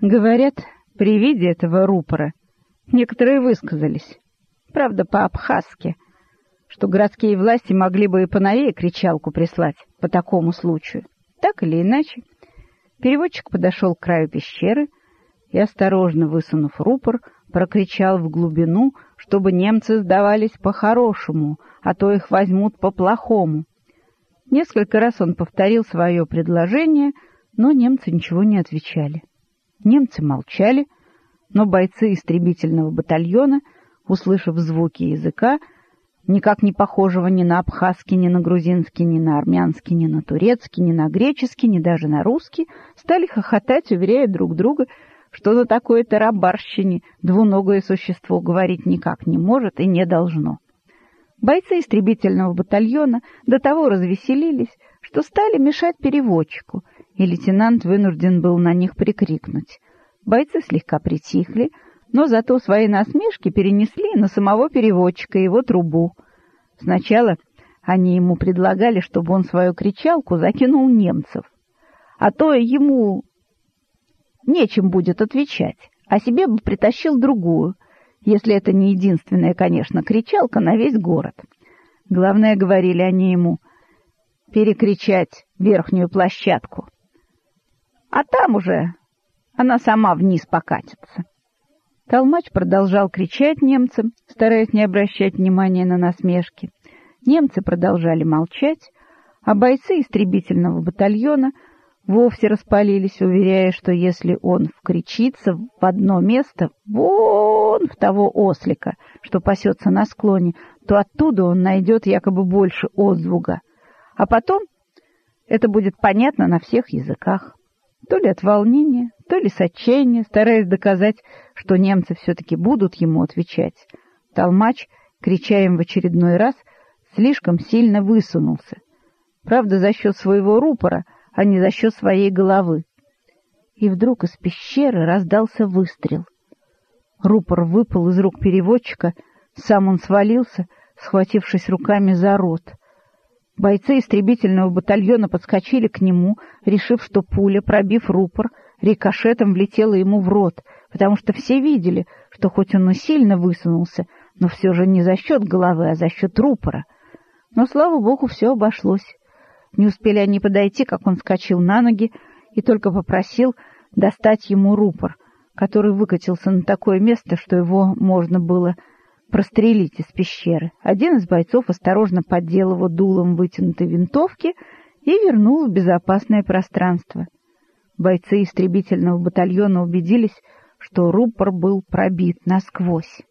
Говорят, при виде этого рупора некоторые высказались, правда, по-абхазски, что городские власти могли бы и поновее кричалку прислать по такому случаю. Так или иначе, переводчик подошел к краю пещеры и, осторожно высунув рупор, прокричал в глубину, чтобы немцы сдавались по-хорошему, а то их возьмут по-плохому. Несколько раз он повторил свое предложение, но немцы ничего не отвечали. Немцы молчали, но бойцы истребительного батальона, услышав звуки языка, никак не похожего ни на абхазский, ни на грузинский, ни на армянский, ни на турецкий, ни на греческий, ни даже на русский, стали хохотать, уверяя друг друга, что на такой тарабарщине двуногое существо говорить никак не может и не должно. Бойцы истребительного батальона до того развеселились, что стали мешать переводчику — и лейтенант вынужден был на них прикрикнуть. Бойцы слегка притихли, но зато свои насмешки перенесли на самого переводчика и его трубу. Сначала они ему предлагали, чтобы он свою кричалку закинул немцев, а то ему нечем будет отвечать, а себе бы притащил другую, если это не единственная, конечно, кричалка на весь город. Главное, говорили они ему, перекричать верхнюю площадку а там уже она сама вниз покатится. Толмач продолжал кричать немцам, стараясь не обращать внимания на насмешки. Немцы продолжали молчать, а бойцы истребительного батальона вовсе распалились, уверяя, что если он вкричится в одно место, вон в того ослика, что пасется на склоне, то оттуда он найдет якобы больше отзвука. А потом это будет понятно на всех языках то ли от волнения, то ли с отчаяния, стараясь доказать, что немцы все-таки будут ему отвечать. Толмач, крича им в очередной раз, слишком сильно высунулся. Правда, за счет своего рупора, а не за счет своей головы. И вдруг из пещеры раздался выстрел. Рупор выпал из рук переводчика, сам он свалился, схватившись руками за рот — Бойцы истребительного батальона подскочили к нему, решив, что пуля, пробив рупор, рикошетом влетела ему в рот, потому что все видели, что хоть он и сильно высунулся, но все же не за счет головы, а за счет рупора. Но, слава богу, все обошлось. Не успели они подойти, как он вскочил на ноги и только попросил достать ему рупор, который выкатился на такое место, что его можно было прострелить из пещеры. Один из бойцов осторожно поддел его дулом вытянутой винтовки и вернул в безопасное пространство. Бойцы истребительного батальона убедились, что рупор был пробит насквозь.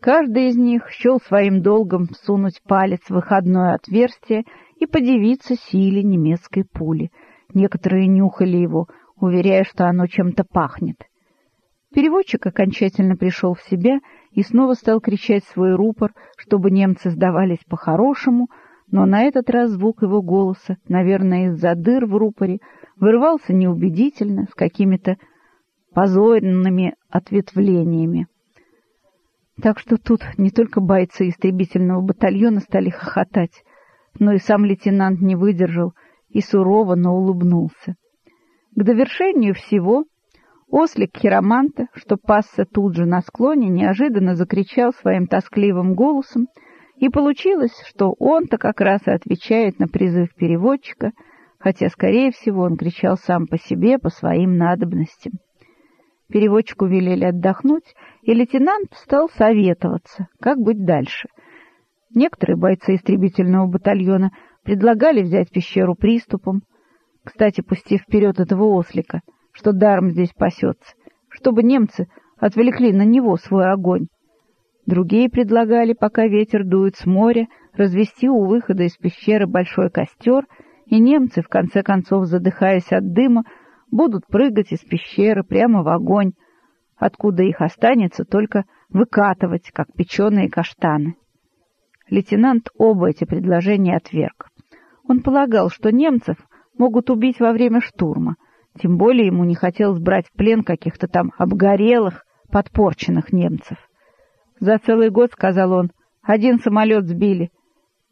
Каждый из них счел своим долгом всунуть палец в выходное отверстие и подивиться силе немецкой пули. Некоторые нюхали его, уверяя, что оно чем-то пахнет. Переводчик окончательно пришел в себя и снова стал кричать свой рупор, чтобы немцы сдавались по-хорошему, но на этот раз звук его голоса, наверное, из-за дыр в рупоре, вырывался неубедительно, с какими-то позорными ответвлениями. Так что тут не только бойцы истребительного батальона стали хохотать, но и сам лейтенант не выдержал и сурово, но улыбнулся. К довершению всего Ослик хироманта, что пасся тут же на склоне, неожиданно закричал своим тоскливым голосом, и получилось, что он-то как раз и отвечает на призыв переводчика, хотя, скорее всего, он кричал сам по себе, по своим надобностям. Переводчику велели отдохнуть, и лейтенант стал советоваться, как быть дальше. Некоторые бойцы истребительного батальона предлагали взять пещеру приступом, кстати, пустив вперед этого ослика — что даром здесь пасется, чтобы немцы отвлекли на него свой огонь. Другие предлагали, пока ветер дует с моря, развести у выхода из пещеры большой костер, и немцы, в конце концов, задыхаясь от дыма, будут прыгать из пещеры прямо в огонь, откуда их останется только выкатывать, как печеные каштаны. Лейтенант оба эти предложения отверг. Он полагал, что немцев могут убить во время штурма — тем более ему не хотелось брать в плен каких-то там обгорелых, подпорченных немцев. За целый год, — сказал он, — один самолет сбили.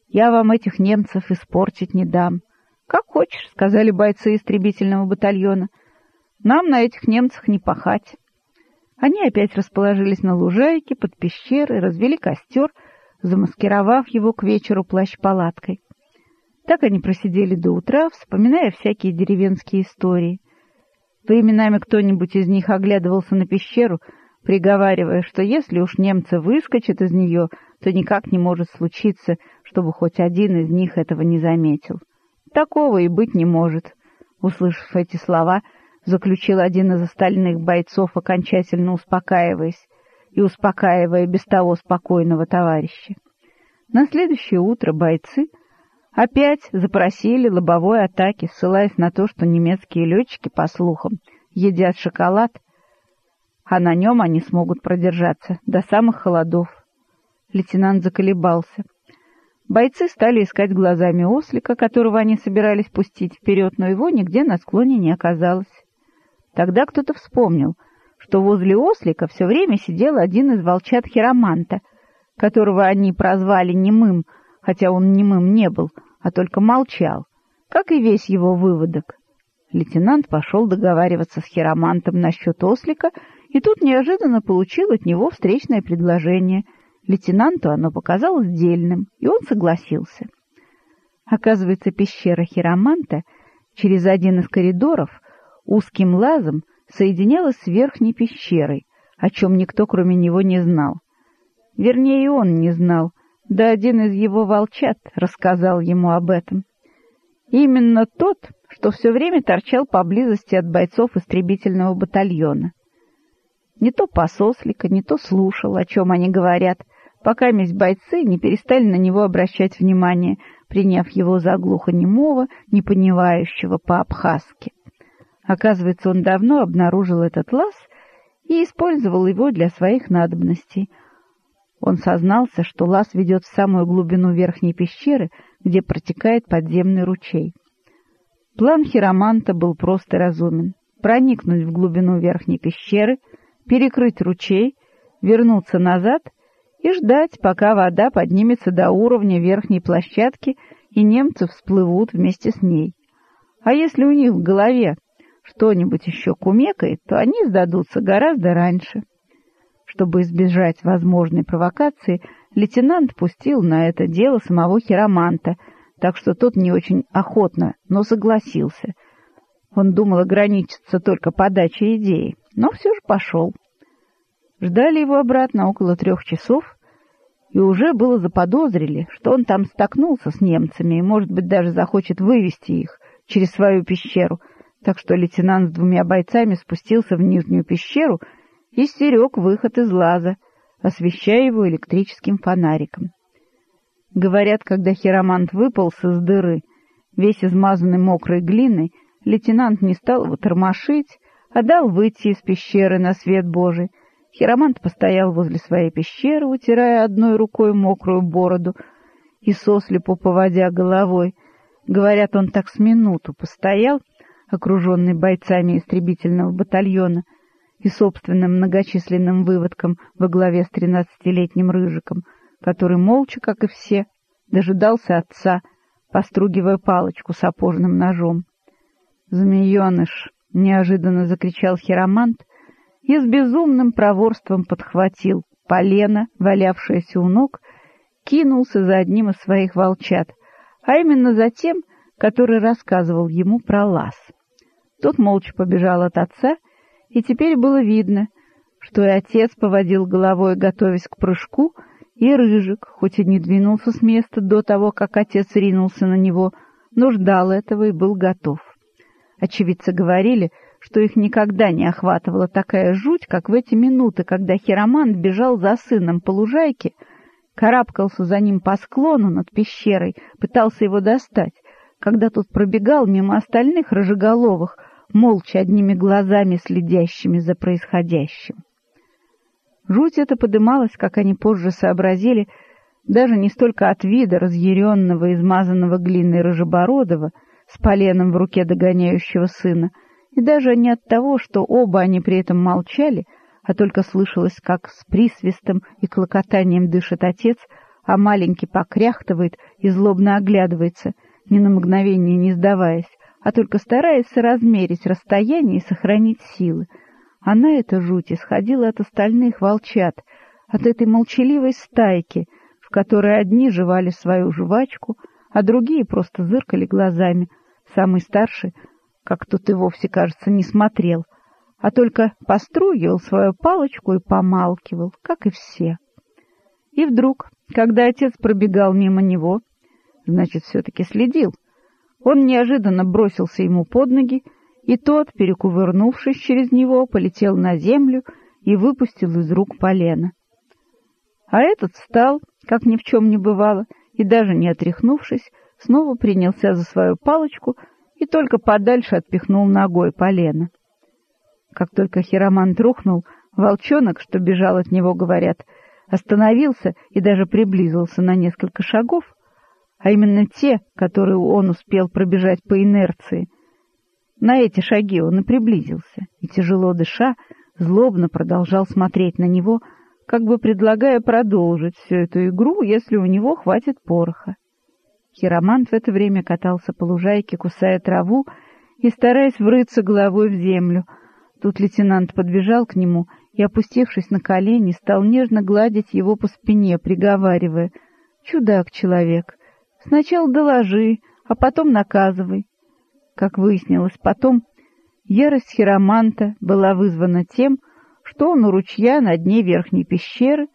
Я вам этих немцев испортить не дам. — Как хочешь, — сказали бойцы истребительного батальона. Нам на этих немцах не пахать. Они опять расположились на лужайке под пещерой, развели костер, замаскировав его к вечеру плащ-палаткой. Так они просидели до утра, вспоминая всякие деревенские истории. Временами кто-нибудь из них оглядывался на пещеру, приговаривая, что если уж немцы выскочат из нее, то никак не может случиться, чтобы хоть один из них этого не заметил. Такого и быть не может. Услышав эти слова, заключил один из остальных бойцов, окончательно успокаиваясь и успокаивая без того спокойного товарища. На следующее утро бойцы опять запросили лобовой атаки, ссылаясь на то, что немецкие летчики, по слухам, едят шоколад, а на нем они смогут продержаться до самых холодов. Лейтенант заколебался. Бойцы стали искать глазами ослика, которого они собирались пустить вперед, но его нигде на склоне не оказалось. Тогда кто-то вспомнил, что возле ослика все время сидел один из волчат Хироманта, которого они прозвали немым, хотя он немым не был, а только молчал, как и весь его выводок. Лейтенант пошел договариваться с Хиромантом насчет ослика, и тут неожиданно получил от него встречное предложение. Лейтенанту оно показалось дельным, и он согласился. Оказывается, пещера Хироманта через один из коридоров узким лазом соединялась с верхней пещерой, о чем никто кроме него не знал. Вернее, он не знал, да один из его волчат рассказал ему об этом. Именно тот, что все время торчал поблизости от бойцов истребительного батальона. Не то посослика, не то слушал, о чем они говорят, пока месть бойцы не перестали на него обращать внимание, приняв его за глухонемого, не понимающего по-абхазски. Оказывается, он давно обнаружил этот лаз и использовал его для своих надобностей — он сознался, что лаз ведет в самую глубину верхней пещеры, где протекает подземный ручей. План хироманта был просто разумен. Проникнуть в глубину верхней пещеры, перекрыть ручей, вернуться назад и ждать, пока вода поднимется до уровня верхней площадки и немцы всплывут вместе с ней. А если у них в голове что-нибудь еще кумекает, то они сдадутся гораздо раньше. Чтобы избежать возможной провокации, лейтенант пустил на это дело самого хироманта, так что тот не очень охотно, но согласился. Он думал ограничиться только подачей идеи, но все же пошел. Ждали его обратно около трех часов, и уже было заподозрили, что он там столкнулся с немцами и, может быть, даже захочет вывести их через свою пещеру, так что лейтенант с двумя бойцами спустился в нижнюю пещеру — и стерег выход из лаза, освещая его электрическим фонариком. Говорят, когда хиромант выполз из дыры, весь измазанный мокрой глиной, лейтенант не стал его тормошить, а дал выйти из пещеры на свет Божий. Хиромант постоял возле своей пещеры, утирая одной рукой мокрую бороду и сослепу поводя головой. Говорят, он так с минуту постоял, окруженный бойцами истребительного батальона — и собственным многочисленным выводком во главе с тринадцатилетним Рыжиком, который молча, как и все, дожидался отца, постругивая палочку сапожным ножом. «Змееныш!» — неожиданно закричал хиромант и с безумным проворством подхватил полено, валявшееся у ног, кинулся за одним из своих волчат, а именно за тем, который рассказывал ему про лаз. Тот молча побежал от отца и теперь было видно, что и отец поводил головой, готовясь к прыжку, и Рыжик, хоть и не двинулся с места до того, как отец ринулся на него, но ждал этого и был готов. Очевидцы говорили, что их никогда не охватывала такая жуть, как в эти минуты, когда хиромант бежал за сыном по лужайке, карабкался за ним по склону над пещерой, пытался его достать, когда тот пробегал мимо остальных рыжеголовых, молча одними глазами следящими за происходящим. Жуть эта подымалась, как они позже сообразили, даже не столько от вида разъяренного, измазанного глиной рыжебородого, с поленом в руке догоняющего сына, и даже не от того, что оба они при этом молчали, а только слышалось, как с присвистом и клокотанием дышит отец, а маленький покряхтывает и злобно оглядывается, ни на мгновение не сдаваясь, а только стараясь соразмерить расстояние и сохранить силы. Она, эта жуть, исходила от остальных волчат, от этой молчаливой стайки, в которой одни жевали свою жвачку, а другие просто зыркали глазами. Самый старший, как тут и вовсе, кажется, не смотрел, а только постругивал свою палочку и помалкивал, как и все. И вдруг, когда отец пробегал мимо него, значит, все-таки следил, он неожиданно бросился ему под ноги, и тот, перекувырнувшись через него, полетел на землю и выпустил из рук полено. А этот встал, как ни в чем не бывало, и даже не отряхнувшись, снова принялся за свою палочку и только подальше отпихнул ногой полено. Как только хиромант рухнул, волчонок, что бежал от него, говорят, остановился и даже приблизился на несколько шагов, а именно те, которые он успел пробежать по инерции. На эти шаги он и приблизился, и, тяжело дыша, злобно продолжал смотреть на него, как бы предлагая продолжить всю эту игру, если у него хватит пороха. Хиромант в это время катался по лужайке, кусая траву и стараясь врыться головой в землю. Тут лейтенант подбежал к нему и, опустившись на колени, стал нежно гладить его по спине, приговаривая «Чудак-человек, сначала доложи, а потом наказывай». Как выяснилось потом, ярость хироманта была вызвана тем, что он у ручья на дне верхней пещеры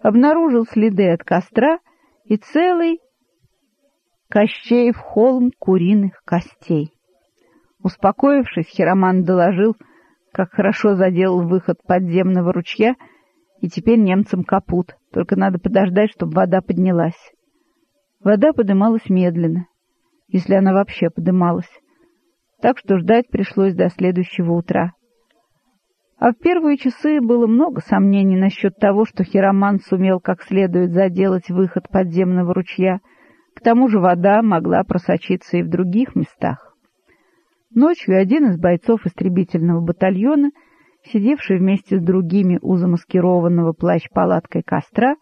обнаружил следы от костра и целый Кощеев холм куриных костей. Успокоившись, Хироман доложил, как хорошо заделал выход подземного ручья, и теперь немцам капут, только надо подождать, чтобы вода поднялась. Вода подымалась медленно, если она вообще подымалась, так что ждать пришлось до следующего утра. А в первые часы было много сомнений насчет того, что Хироман сумел как следует заделать выход подземного ручья — к тому же вода могла просочиться и в других местах. Ночью один из бойцов истребительного батальона, сидевший вместе с другими у замаскированного плащ-палаткой костра,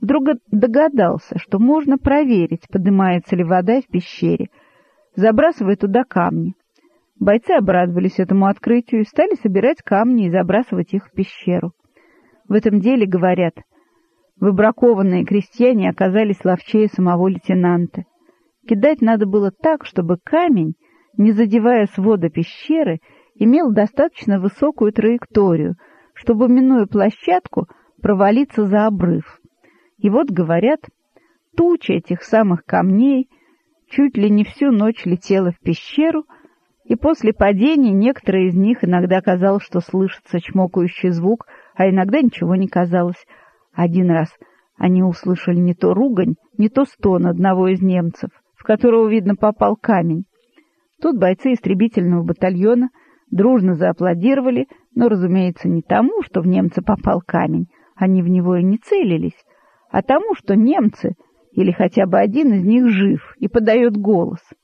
вдруг догадался, что можно проверить, поднимается ли вода в пещере, забрасывая туда камни. Бойцы обрадовались этому открытию и стали собирать камни и забрасывать их в пещеру. В этом деле, говорят, Выбракованные крестьяне оказались ловчее самого лейтенанта. Кидать надо было так, чтобы камень, не задевая свода пещеры, имел достаточно высокую траекторию, чтобы, минуя площадку, провалиться за обрыв. И вот, говорят, туча этих самых камней чуть ли не всю ночь летела в пещеру, и после падения некоторые из них иногда казалось, что слышится чмокающий звук, а иногда ничего не казалось — один раз они услышали не то ругань, не то стон одного из немцев, в которого, видно, попал камень. Тут бойцы истребительного батальона дружно зааплодировали, но, разумеется, не тому, что в немца попал камень, они в него и не целились, а тому, что немцы, или хотя бы один из них жив и подает голос —